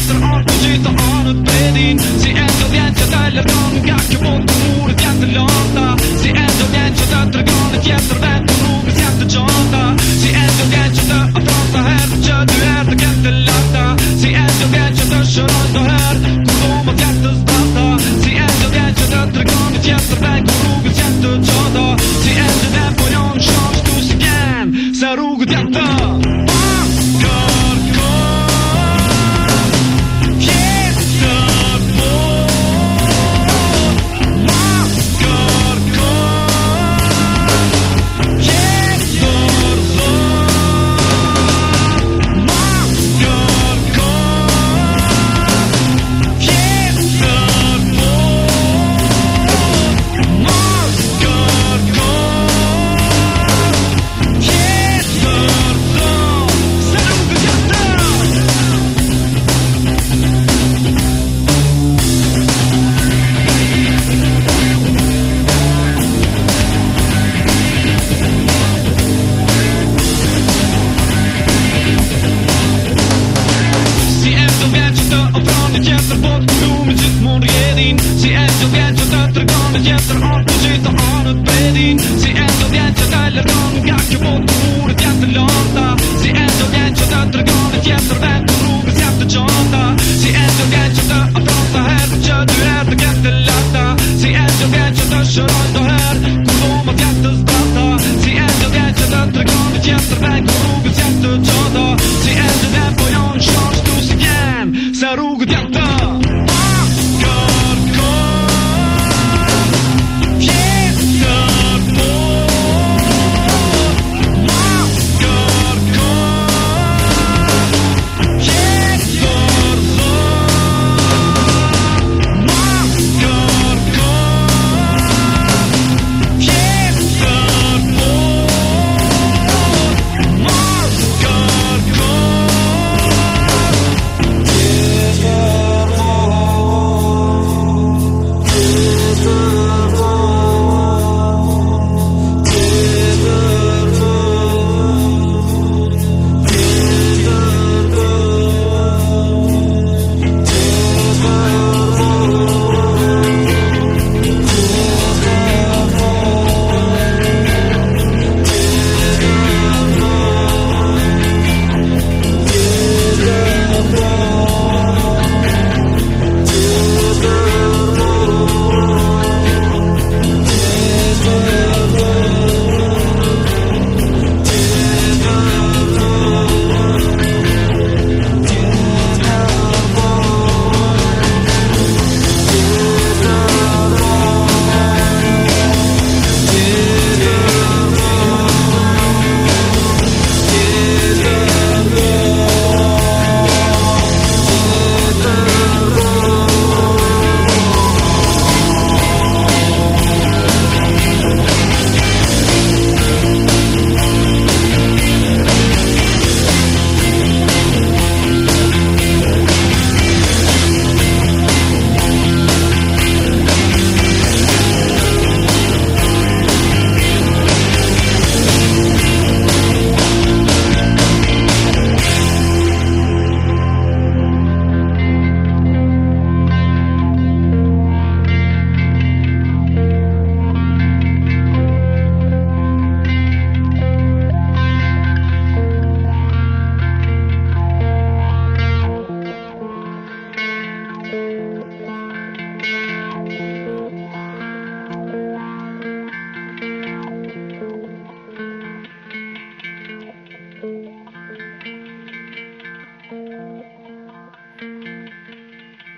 Efter 18 sitter Arne Bedin Si efter ljentet eller gangen, gakken mot viaggiato ter gaan dietro orto zit aan het bedin Si esto viaggiato eller gakje bort moeder dietro landa Si esto viaggiato ter gaan dietro vent roepen dietro chanta Si esto viaggiato o pronto her Kjø du er det gette lata Si esto viaggiato kjøroito her Kondom at hjertes data Si esto viaggiato ter gaan dietro vent roepen dietro chanta Si esto den på